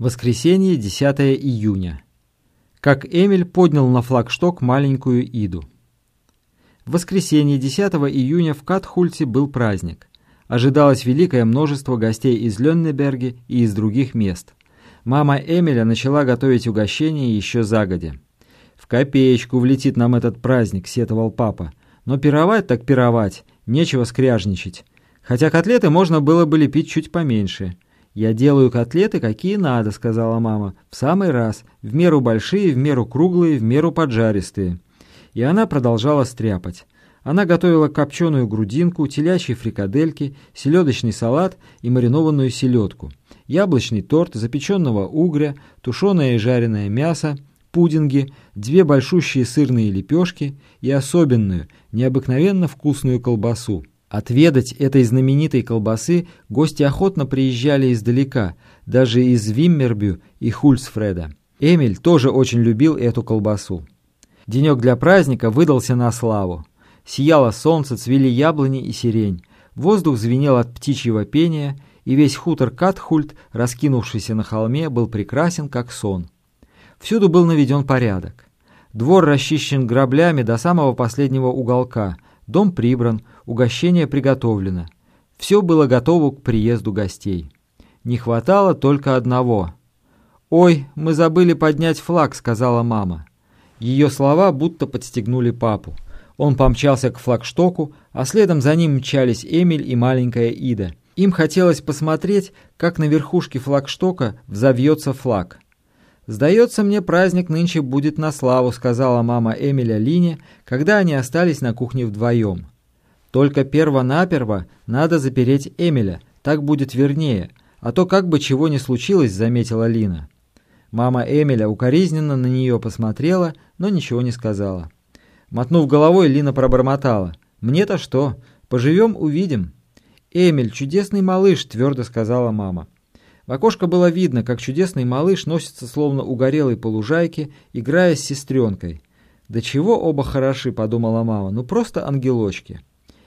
Воскресенье, 10 июня. Как Эмиль поднял на флагшток маленькую Иду. В воскресенье, 10 июня в Катхульте был праздник. Ожидалось великое множество гостей из Леннеберге и из других мест. Мама Эмиля начала готовить угощение еще загодя. «В копеечку влетит нам этот праздник», — сетовал папа. «Но пировать так пировать, нечего скряжничать. Хотя котлеты можно было бы лепить чуть поменьше». «Я делаю котлеты, какие надо», — сказала мама. «В самый раз. В меру большие, в меру круглые, в меру поджаристые». И она продолжала стряпать. Она готовила копченую грудинку, телячьи фрикадельки, селедочный салат и маринованную селедку, яблочный торт, запеченного угря, тушеное и жареное мясо, пудинги, две большущие сырные лепешки и особенную, необыкновенно вкусную колбасу. Отведать этой знаменитой колбасы гости охотно приезжали издалека, даже из Виммербю и Хульцфреда. Эмиль тоже очень любил эту колбасу. Денек для праздника выдался на славу. Сияло солнце, цвели яблони и сирень. Воздух звенел от птичьего пения, и весь хутор Катхульт, раскинувшийся на холме, был прекрасен, как сон. Всюду был наведен порядок. Двор расчищен граблями до самого последнего уголка, дом прибран, угощение приготовлено. Все было готово к приезду гостей. Не хватало только одного. «Ой, мы забыли поднять флаг», — сказала мама. Ее слова будто подстегнули папу. Он помчался к флагштоку, а следом за ним мчались Эмиль и маленькая Ида. Им хотелось посмотреть, как на верхушке флагштока взовьется флаг. «Сдается мне, праздник нынче будет на славу», — сказала мама Эмиля Лине, когда они остались на кухне вдвоем. Только перво-наперво надо запереть Эмиля, так будет вернее, а то как бы чего ни случилось, заметила Лина. Мама Эмиля укоризненно на нее посмотрела, но ничего не сказала. Мотнув головой, Лина пробормотала. «Мне-то что? Поживем, увидим». «Эмиль, чудесный малыш», — твердо сказала мама. В окошко было видно, как чудесный малыш носится словно угорелый по лужайке, играя с сестренкой. «Да чего оба хороши», — подумала мама, — «ну просто ангелочки».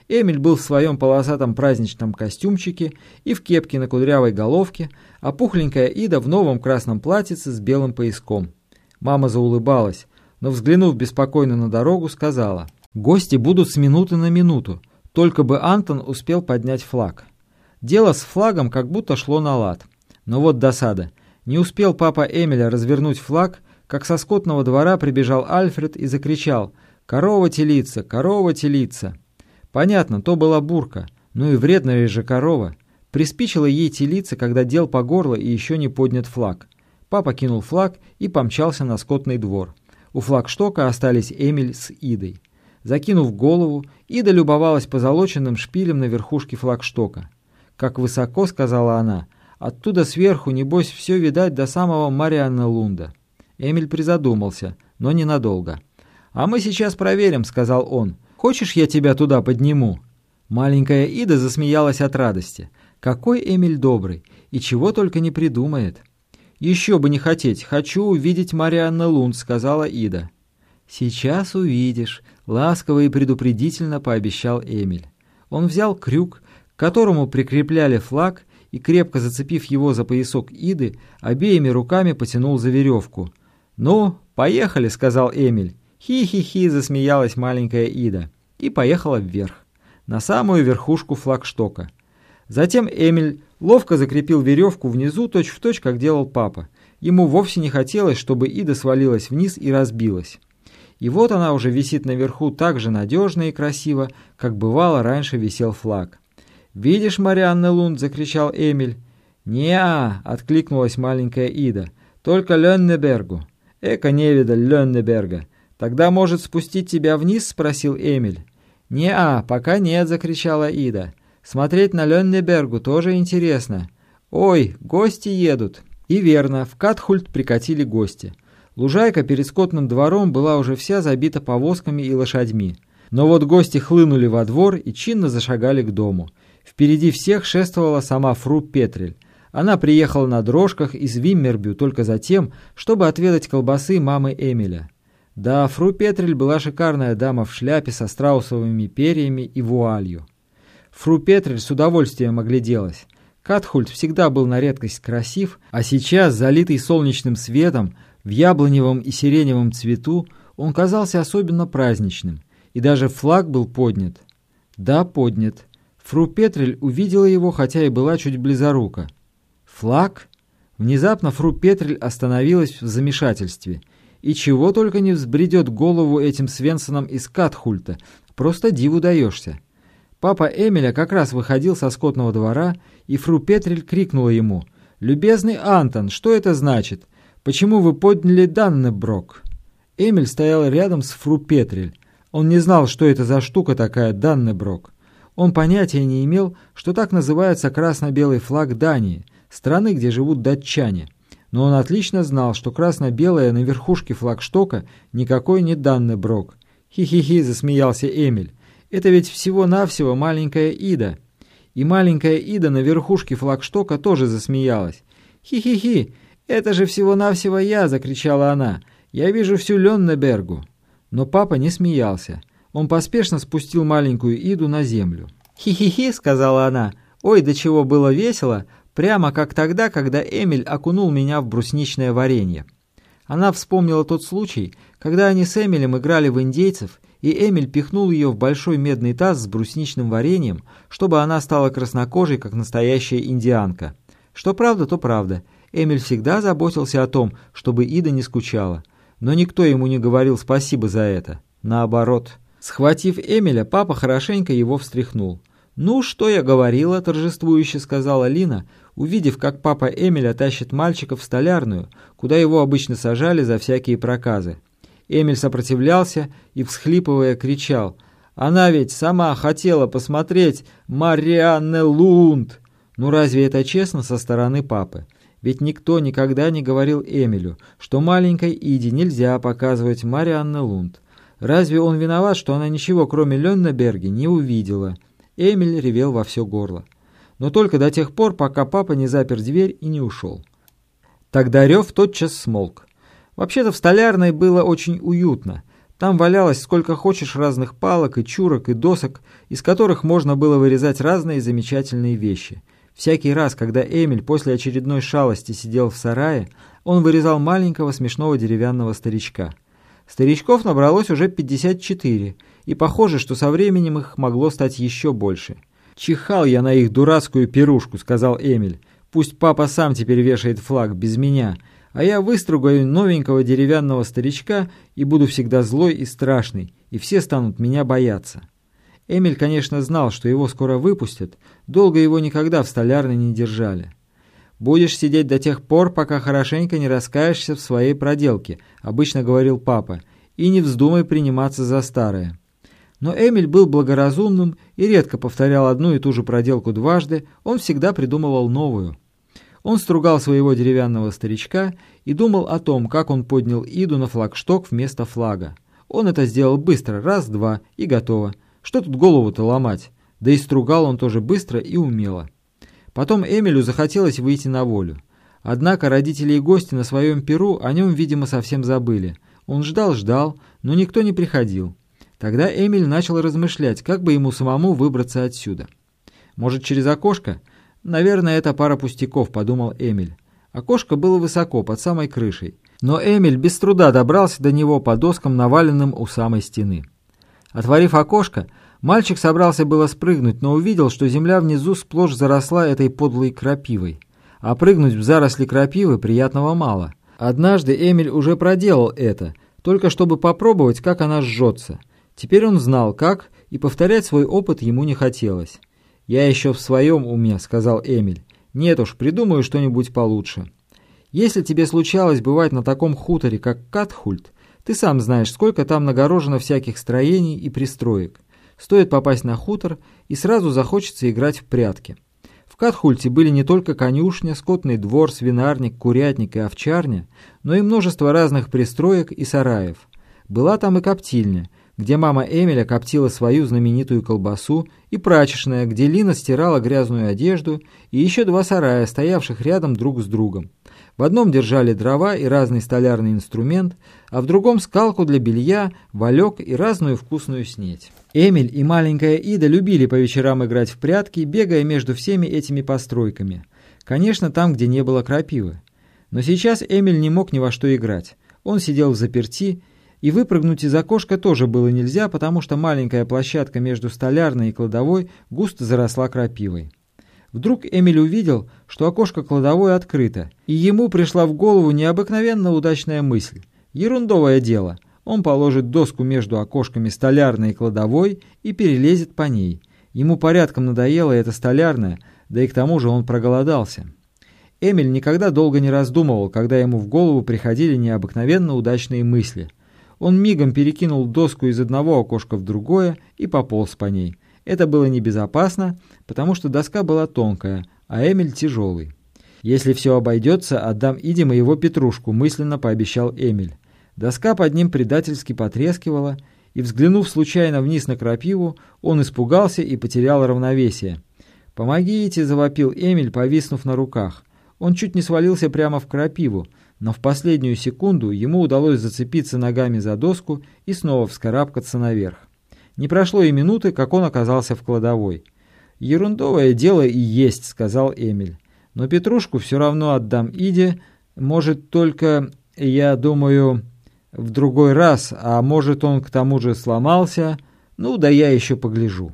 Эмиль был в своем полосатом праздничном костюмчике и в кепке на кудрявой головке, а пухленькая Ида в новом красном платьице с белым пояском. Мама заулыбалась, но, взглянув беспокойно на дорогу, сказала, «Гости будут с минуты на минуту, только бы Антон успел поднять флаг». Дело с флагом как будто шло на лад. Но вот досада. Не успел папа Эмиля развернуть флаг, как со скотного двора прибежал Альфред и закричал «Корова телится! Корова телится!» Понятно, то была бурка, ну и вредная же корова. Приспичило ей телиться, когда дел по горло и еще не поднят флаг. Папа кинул флаг и помчался на скотный двор. У флагштока остались Эмиль с Идой. Закинув голову, Ида любовалась позолоченным шпилем на верхушке флагштока. «Как высоко», — сказала она, — «оттуда сверху, небось, все видать до самого Марианна Лунда». Эмиль призадумался, но ненадолго. «А мы сейчас проверим», — сказал он, — Хочешь, я тебя туда подниму?» Маленькая Ида засмеялась от радости. «Какой Эмиль добрый! И чего только не придумает!» «Еще бы не хотеть! Хочу увидеть Марианна Лунд», — сказала Ида. «Сейчас увидишь», — ласково и предупредительно пообещал Эмиль. Он взял крюк, к которому прикрепляли флаг, и, крепко зацепив его за поясок Иды, обеими руками потянул за веревку. «Ну, поехали», — сказал Эмиль. Хи-хи-хи, засмеялась маленькая Ида и поехала вверх, на самую верхушку флагштока. Затем Эмиль ловко закрепил веревку внизу точь-в-точь, точь, как делал папа. Ему вовсе не хотелось, чтобы Ида свалилась вниз и разбилась. И вот она уже висит наверху так же надежно и красиво, как бывало раньше висел флаг. «Видишь, Марианна Лунд?» — закричал Эмиль. «Не-а!» — откликнулась маленькая Ида. «Только Леннебергу». «Эка не видаль Леннеберга!» «Тогда, может, спустить тебя вниз?» — спросил Эмиль. «Не-а, пока нет», — закричала Ида. «Смотреть на Леннебергу тоже интересно. Ой, гости едут». И верно, в Катхульт прикатили гости. Лужайка перед скотным двором была уже вся забита повозками и лошадьми. Но вот гости хлынули во двор и чинно зашагали к дому. Впереди всех шествовала сама Фру Петрель. Она приехала на дрожках из Виммербю только за тем, чтобы отведать колбасы мамы Эмиля. Да, фру Петрель была шикарная дама в шляпе со страусовыми перьями и вуалью. Фру Петрель с удовольствием огляделась. Катхульт всегда был на редкость красив, а сейчас, залитый солнечным светом, в яблоневом и сиреневом цвету, он казался особенно праздничным, и даже флаг был поднят. Да, поднят. Фру Петрель увидела его, хотя и была чуть близорука. Флаг? Внезапно Фру Петрель остановилась в замешательстве. И чего только не взбредет голову этим Свенсоном из Катхульта, просто диву даешься. Папа Эмиля как раз выходил со скотного двора, и фру Петрель крикнула ему, «Любезный Антон, что это значит? Почему вы подняли Даннеброк?» Эмиль стоял рядом с фру Петрель. Он не знал, что это за штука такая Даннеброк. Он понятия не имел, что так называется красно-белый флаг Дании, страны, где живут датчане. Но он отлично знал, что красно-белое на верхушке флагштока никакой не Даннеброк. «Хи-хи-хи», — засмеялся Эмиль. Это ведь всего-навсего маленькая Ида. И маленькая Ида на верхушке флагштока тоже засмеялась. «Хи-хи-хи! Это же всего-навсего я!» — закричала она. «Я вижу всю Леннебергу!» Но папа не смеялся. Он поспешно спустил маленькую Иду на землю. «Хи-хи-хи!» — сказала она. «Ой, до чего было весело! Прямо как тогда, когда Эмиль окунул меня в брусничное варенье». Она вспомнила тот случай, когда они с Эмилем играли в индейцев, и Эмиль пихнул ее в большой медный таз с брусничным вареньем, чтобы она стала краснокожей, как настоящая индианка. Что правда, то правда. Эмиль всегда заботился о том, чтобы Ида не скучала. Но никто ему не говорил спасибо за это. Наоборот. Схватив Эмиля, папа хорошенько его встряхнул. «Ну, что я говорила?» – торжествующе сказала Лина, увидев, как папа Эмиля тащит мальчика в столярную, куда его обычно сажали за всякие проказы. Эмиль сопротивлялся и, всхлипывая, кричал. «Она ведь сама хотела посмотреть Марианне Лунд!» Ну разве это честно со стороны папы? Ведь никто никогда не говорил Эмилю, что маленькой Иди нельзя показывать Марианне Лунд. Разве он виноват, что она ничего, кроме Леннеберги, не увидела? Эмиль ревел во все горло. Но только до тех пор, пока папа не запер дверь и не ушел. Тогда рев тотчас смолк. Вообще-то в столярной было очень уютно. Там валялось сколько хочешь разных палок и чурок и досок, из которых можно было вырезать разные замечательные вещи. Всякий раз, когда Эмиль после очередной шалости сидел в сарае, он вырезал маленького смешного деревянного старичка. Старичков набралось уже 54, и похоже, что со временем их могло стать еще больше. «Чихал я на их дурацкую пирушку», — сказал Эмиль. «Пусть папа сам теперь вешает флаг без меня а я выстругаю новенького деревянного старичка и буду всегда злой и страшный, и все станут меня бояться. Эмиль, конечно, знал, что его скоро выпустят, долго его никогда в столярной не держали. «Будешь сидеть до тех пор, пока хорошенько не раскаешься в своей проделке», — обычно говорил папа, «и не вздумай приниматься за старое». Но Эмиль был благоразумным и редко повторял одну и ту же проделку дважды, он всегда придумывал новую. Он стругал своего деревянного старичка и думал о том, как он поднял Иду на флагшток вместо флага. Он это сделал быстро, раз-два, и готово. Что тут голову-то ломать? Да и стругал он тоже быстро и умело. Потом Эмилю захотелось выйти на волю. Однако родители и гости на своем перу о нем, видимо, совсем забыли. Он ждал-ждал, но никто не приходил. Тогда Эмиль начал размышлять, как бы ему самому выбраться отсюда. Может, через окошко? «Наверное, это пара пустяков», — подумал Эмиль. Окошко было высоко, под самой крышей. Но Эмиль без труда добрался до него по доскам, наваленным у самой стены. Отворив окошко, мальчик собрался было спрыгнуть, но увидел, что земля внизу сплошь заросла этой подлой крапивой. А прыгнуть в заросли крапивы приятного мало. Однажды Эмиль уже проделал это, только чтобы попробовать, как она жжется. Теперь он знал, как, и повторять свой опыт ему не хотелось. «Я еще в своем уме», — сказал Эмиль. «Нет уж, придумаю что-нибудь получше. Если тебе случалось бывать на таком хуторе, как Катхульт, ты сам знаешь, сколько там нагорожено всяких строений и пристроек. Стоит попасть на хутор, и сразу захочется играть в прятки». В Катхульте были не только конюшня, скотный двор, свинарник, курятник и овчарня, но и множество разных пристроек и сараев. Была там и коптильня, где мама Эмиля коптила свою знаменитую колбасу, и прачечная, где Лина стирала грязную одежду, и еще два сарая, стоявших рядом друг с другом. В одном держали дрова и разный столярный инструмент, а в другом скалку для белья, валек и разную вкусную снеть. Эмиль и маленькая Ида любили по вечерам играть в прятки, бегая между всеми этими постройками. Конечно, там, где не было крапивы. Но сейчас Эмиль не мог ни во что играть. Он сидел в заперти, и выпрыгнуть из окошка тоже было нельзя, потому что маленькая площадка между столярной и кладовой густо заросла крапивой. Вдруг Эмиль увидел, что окошко кладовой открыто, и ему пришла в голову необыкновенно удачная мысль. Ерундовое дело. Он положит доску между окошками столярной и кладовой и перелезет по ней. Ему порядком надоело это столярное, да и к тому же он проголодался. Эмиль никогда долго не раздумывал, когда ему в голову приходили необыкновенно удачные мысли. Он мигом перекинул доску из одного окошка в другое и пополз по ней – это было небезопасно, потому что доска была тонкая, а Эмиль тяжелый. «Если все обойдется, отдам Иде моего петрушку», — мысленно пообещал Эмиль. Доска под ним предательски потрескивала, и, взглянув случайно вниз на крапиву, он испугался и потерял равновесие. «Помогите!» — завопил Эмиль, повиснув на руках. Он чуть не свалился прямо в крапиву, но в последнюю секунду ему удалось зацепиться ногами за доску и снова вскарабкаться наверх. Не прошло и минуты, как он оказался в кладовой. «Ерундовое дело и есть», — сказал Эмиль. «Но Петрушку все равно отдам Иде. Может, только, я думаю, в другой раз, а может, он к тому же сломался. Ну, да я еще погляжу».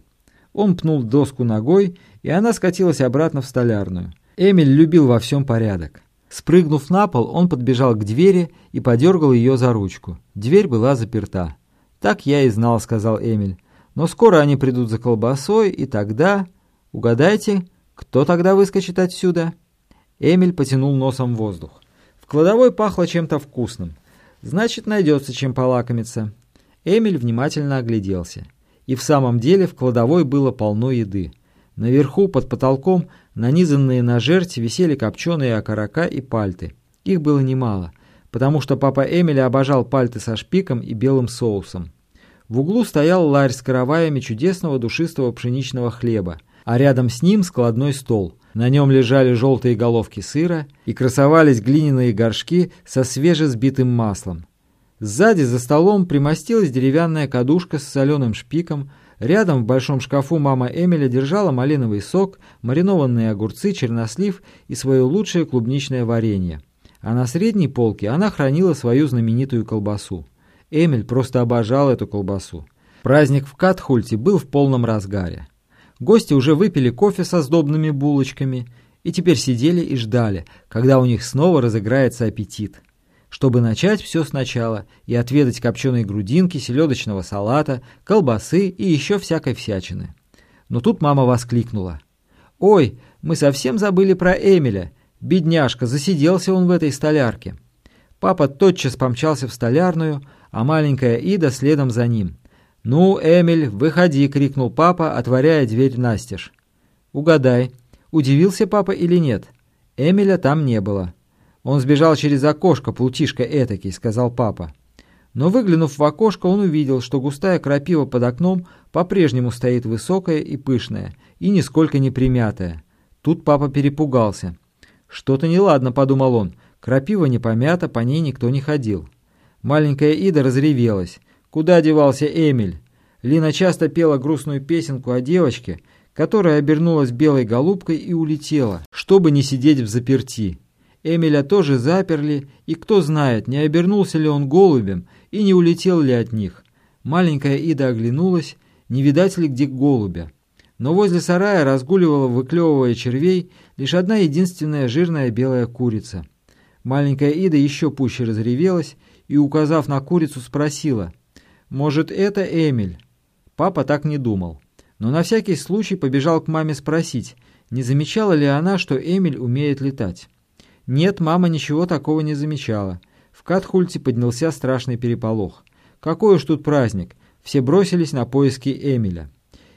Он пнул доску ногой, и она скатилась обратно в столярную. Эмиль любил во всем порядок. Спрыгнув на пол, он подбежал к двери и подергал ее за ручку. Дверь была заперта. «Так я и знал», — сказал Эмиль. «Но скоро они придут за колбасой, и тогда...» «Угадайте, кто тогда выскочит отсюда?» Эмиль потянул носом воздух. В кладовой пахло чем-то вкусным. Значит, найдется чем полакомиться. Эмиль внимательно огляделся. И в самом деле в кладовой было полно еды. Наверху, под потолком, нанизанные на жерть висели копченые окорока и пальты. Их было немало, потому что папа Эмиля обожал пальты со шпиком и белым соусом. В углу стоял ларь с караваями чудесного душистого пшеничного хлеба, а рядом с ним складной стол. На нем лежали желтые головки сыра и красовались глиняные горшки со свежесбитым маслом. Сзади за столом примостилась деревянная кадушка с соленым шпиком, Рядом в большом шкафу мама Эмиля держала малиновый сок, маринованные огурцы, чернослив и свое лучшее клубничное варенье. А на средней полке она хранила свою знаменитую колбасу. Эмиль просто обожал эту колбасу. Праздник в Катхульте был в полном разгаре. Гости уже выпили кофе со сдобными булочками и теперь сидели и ждали, когда у них снова разыграется аппетит. Чтобы начать все сначала и отведать копченой грудинки, селедочного салата, колбасы и еще всякой всячины. Но тут мама воскликнула. «Ой, мы совсем забыли про Эмиля. Бедняжка, засиделся он в этой столярке». Папа тотчас помчался в столярную, а маленькая Ида следом за ним. «Ну, Эмиль, выходи!» — крикнул папа, отворяя дверь настежь. «Угадай, удивился папа или нет?» Эмиля там не было. «Он сбежал через окошко, плутишка этакий», — сказал папа. Но выглянув в окошко, он увидел, что густая крапива под окном по-прежнему стоит высокая и пышная, и нисколько не примятая. Тут папа перепугался. «Что-то неладно», — подумал он. «Крапива не помята, по ней никто не ходил». Маленькая Ида разревелась. Куда девался Эмиль? Лина часто пела грустную песенку о девочке, которая обернулась белой голубкой и улетела, чтобы не сидеть в заперти. Эмиля тоже заперли, и кто знает, не обернулся ли он голубем и не улетел ли от них. Маленькая Ида оглянулась, не видать ли где голубя. Но возле сарая разгуливала, выклевывая червей, лишь одна единственная жирная белая курица. Маленькая Ида еще пуще разревелась и, указав на курицу, спросила, «Может, это Эмиль?» Папа так не думал, но на всякий случай побежал к маме спросить, не замечала ли она, что Эмиль умеет летать. Нет, мама ничего такого не замечала. В Катхульте поднялся страшный переполох. Какой уж тут праздник! Все бросились на поиски Эмиля.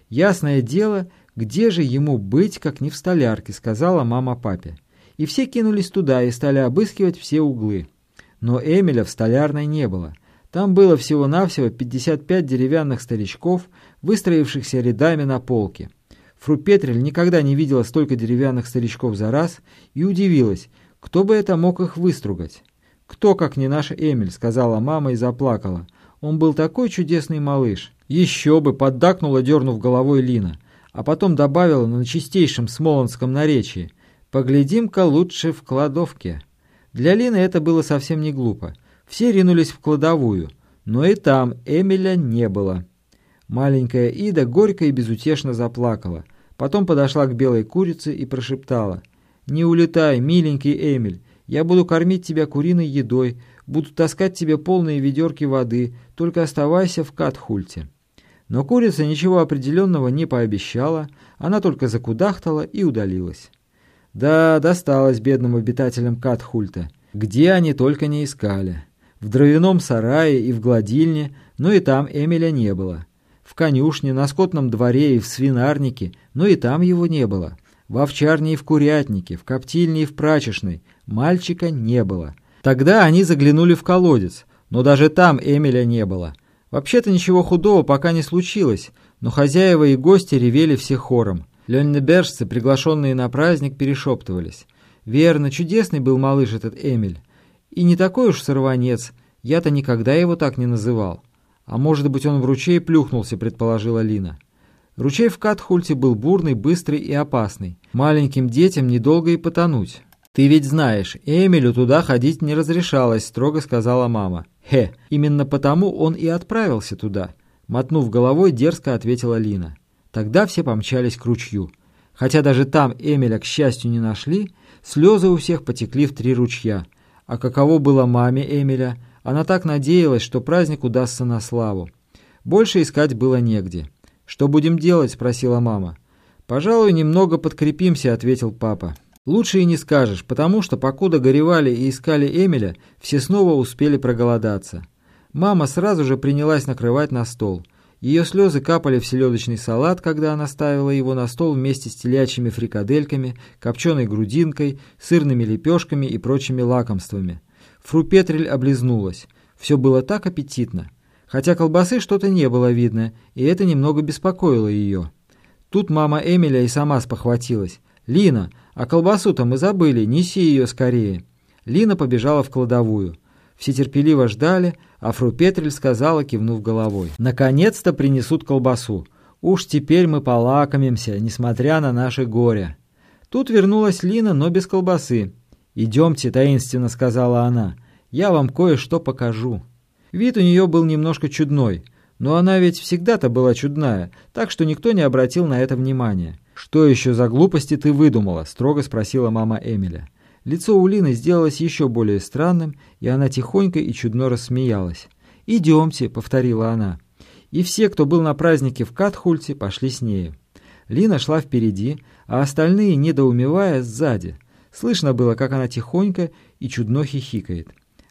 «Ясное дело, где же ему быть, как не в столярке», — сказала мама папе. И все кинулись туда и стали обыскивать все углы. Но Эмиля в столярной не было. Там было всего-навсего 55 деревянных старичков, выстроившихся рядами на полке. Фру Петрель никогда не видела столько деревянных старичков за раз и удивилась, Кто бы это мог их выстругать? «Кто, как не наш Эмиль?» — сказала мама и заплакала. «Он был такой чудесный малыш». «Еще бы!» — поддакнула, дернув головой Лина. А потом добавила на чистейшем смолонском наречии. «Поглядим-ка лучше в кладовке». Для Лины это было совсем не глупо. Все ринулись в кладовую, но и там Эмиля не было. Маленькая Ида горько и безутешно заплакала. Потом подошла к белой курице и прошептала. «Не улетай, миленький Эмиль, я буду кормить тебя куриной едой, буду таскать тебе полные ведерки воды, только оставайся в Катхульте». Но курица ничего определенного не пообещала, она только закудахтала и удалилась. Да, досталось бедным обитателям Катхульта, где они только не искали. В дровяном сарае и в гладильне, но и там Эмиля не было. В конюшне, на скотном дворе и в свинарнике, но и там его не было. В овчарне и в курятнике, в коптильне и в прачечной мальчика не было. Тогда они заглянули в колодец, но даже там Эмиля не было. Вообще-то ничего худого пока не случилось, но хозяева и гости ревели все хором. Леннебержцы, приглашенные на праздник, перешептывались. «Верно, чудесный был малыш этот Эмиль. И не такой уж сорванец, я-то никогда его так не называл. А может быть, он в ручей плюхнулся», — предположила Лина. Ручей в Катхульте был бурный, быстрый и опасный. Маленьким детям недолго и потонуть. «Ты ведь знаешь, Эмилю туда ходить не разрешалось», — строго сказала мама. «Хе, именно потому он и отправился туда», — мотнув головой, дерзко ответила Лина. Тогда все помчались к ручью. Хотя даже там Эмиля, к счастью, не нашли, слезы у всех потекли в три ручья. А каково было маме Эмиля, она так надеялась, что праздник удастся на славу. Больше искать было негде. «Что будем делать?» — спросила мама. «Пожалуй, немного подкрепимся», — ответил папа. Лучше и не скажешь, потому что, покуда горевали и искали Эмиля, все снова успели проголодаться. Мама сразу же принялась накрывать на стол. Ее слезы капали в селедочный салат, когда она ставила его на стол вместе с телячьими фрикадельками, копченой грудинкой, сырными лепешками и прочими лакомствами. Фру Петрель облизнулась. Все было так аппетитно. Хотя колбасы что-то не было видно, и это немного беспокоило ее. Тут мама Эмиля и сама спохватилась. «Лина, а колбасу-то мы забыли, неси ее скорее». Лина побежала в кладовую. Все терпеливо ждали, а фру Петрель сказала, кивнув головой. «Наконец-то принесут колбасу. Уж теперь мы полакомимся, несмотря на наше горе». Тут вернулась Лина, но без колбасы. «Идемте», — таинственно сказала она, — «я вам кое-что покажу». Вид у нее был немножко чудной, но она ведь всегда-то была чудная, так что никто не обратил на это внимания. «Что еще за глупости ты выдумала?» – строго спросила мама Эмиля. Лицо у Лины сделалось еще более странным, и она тихонько и чудно рассмеялась. «Идемте», — повторила она. И все, кто был на празднике в Катхульте, пошли с нею. Лина шла впереди, а остальные, недоумевая, сзади. Слышно было, как она тихонько и чудно хихикает.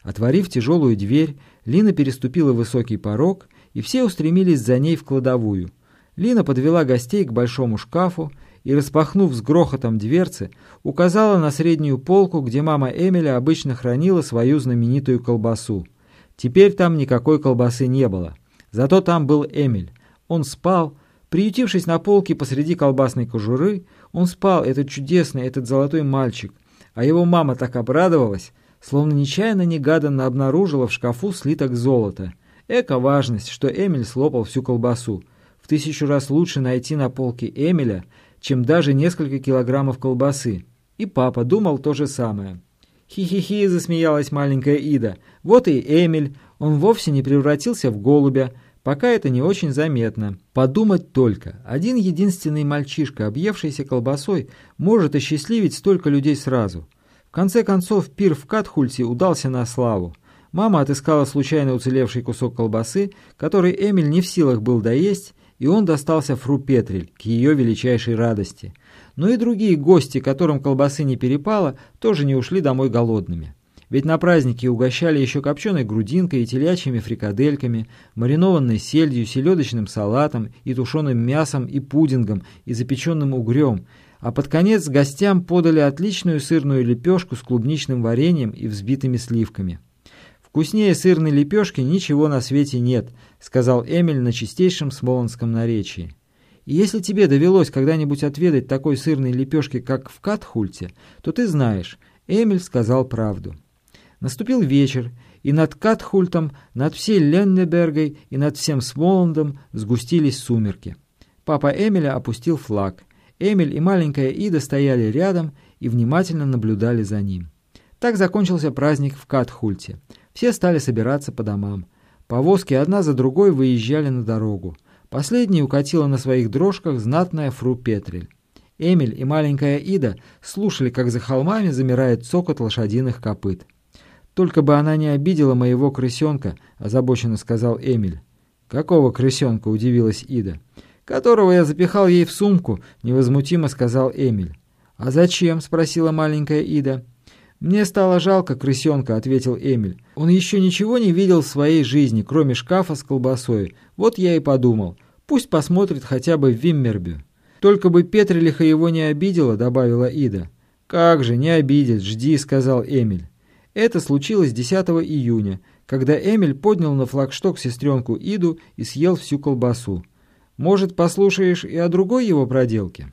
Отворив тяжелую дверь, Лина переступила высокий порог, и все устремились за ней в кладовую. Лина подвела гостей к большому шкафу и, распахнув с грохотом дверцы, указала на среднюю полку, где мама Эмиля обычно хранила свою знаменитую колбасу. Теперь там никакой колбасы не было. Зато там был Эмиль. Он спал, приютившись на полке посреди колбасной кожуры, он спал, этот чудесный, этот золотой мальчик. А его мама так обрадовалась, словно нечаянно-негаданно обнаружила в шкафу слиток золота. Эка важность, что Эмиль слопал всю колбасу. В тысячу раз лучше найти на полке Эмиля, чем даже несколько килограммов колбасы. И папа думал то же самое. «Хи-хи-хи!» – засмеялась маленькая Ида. «Вот и Эмиль. Он вовсе не превратился в голубя. Пока это не очень заметно. Подумать только. Один единственный мальчишка, объевшийся колбасой, может осчастливить столько людей сразу. Конце концов, пир в Катхульте удался на славу. Мама отыскала случайно уцелевший кусок колбасы, который Эмиль не в силах был доесть, и он достался Фру Петрель к ее величайшей радости. Но и другие гости, которым колбасы не перепало, тоже не ушли домой голодными. Ведь на празднике угощали еще копченой грудинкой и телячьими фрикадельками, маринованной сельдью, селедочным салатом и тушеным мясом и пудингом и запеченным угрем, а под конец гостям подали отличную сырную лепешку с клубничным вареньем и взбитыми сливками. «Вкуснее сырной лепешки ничего на свете нет», — сказал Эмиль на чистейшем смолонском наречии. «И если тебе довелось когда-нибудь отведать такой сырной лепешки, как в Катхульте, то ты знаешь, Эмиль сказал правду. Наступил вечер, и над Катхультом, над всей Леннебергой и над всем Смоландом сгустились сумерки. Папа Эмиля опустил флаг. Эмиль и маленькая Ида стояли рядом и внимательно наблюдали за ним. Так закончился праздник в Катхульте. Все стали собираться по домам. Повозки одна за другой выезжали на дорогу. Последней укатила на своих дрожках знатная фру Петрель. Эмиль и маленькая Ида слушали, как за холмами замирает цокот лошадиных копыт. «Только бы она не обидела моего крысенка», — озабоченно сказал Эмиль. «Какого крысенка?» — удивилась Ида. «Которого я запихал ей в сумку», — невозмутимо сказал Эмиль. «А зачем?» — спросила маленькая Ида. «Мне стало жалко крысенка», — ответил Эмиль. «Он еще ничего не видел в своей жизни, кроме шкафа с колбасой. Вот я и подумал. Пусть посмотрит хотя бы в Виммербю». «Только бы Петрелиха его не обидела», — добавила Ида. «Как же, не обидит, жди», — сказал Эмиль. Это случилось 10 июня, когда Эмиль поднял на флагшток сестренку Иду и съел всю колбасу. «Может, послушаешь и о другой его проделке?»